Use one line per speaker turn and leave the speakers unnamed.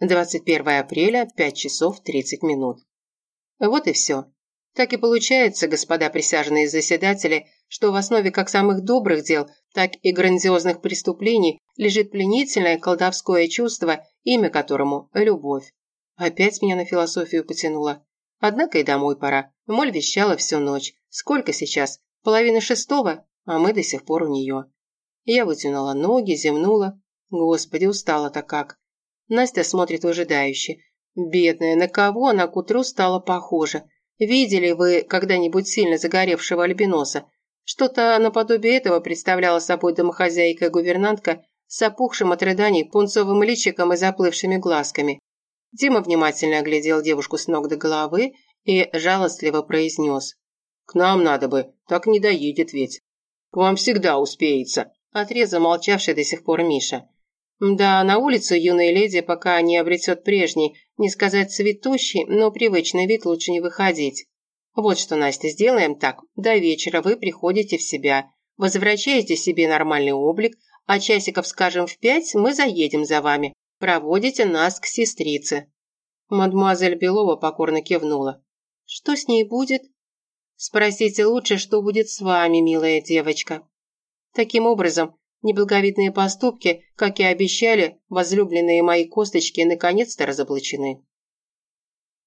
21 апреля, 5 часов 30 минут. Вот и все. Так и получается, господа присяжные заседатели, что в основе как самых добрых дел, так и грандиозных преступлений лежит пленительное колдовское чувство, имя которому – любовь. Опять меня на философию потянуло. Однако и домой пора. Моль вещала всю ночь. Сколько сейчас? Половина шестого? А мы до сих пор у нее. Я вытянула ноги, земнула. Господи, устала-то как. Настя смотрит выжидающе. Бедная, на кого она к утру стала похожа? Видели вы когда-нибудь сильно загоревшего альбиноса? Что-то наподобие этого представляла собой домохозяйка-гувернантка с опухшим от рыданий пунцовым личиком и заплывшими глазками. Дима внимательно оглядел девушку с ног до головы и жалостливо произнес. «К нам надо бы, так не доедет ведь». «К вам всегда успеется», – отрезал молчавший до сих пор Миша. Да, на улицу юная леди, пока не обретет прежний, не сказать цветущий, но привычный вид лучше не выходить. Вот что, Настя, сделаем так. До вечера вы приходите в себя, возвращаете себе нормальный облик, а часиков, скажем, в пять мы заедем за вами. Проводите нас к сестрице». Мадемуазель Белова покорно кивнула. «Что с ней будет?» «Спросите лучше, что будет с вами, милая девочка». Таким образом, Неблаговидные поступки, как и обещали, возлюбленные мои косточки наконец-то разоблачены.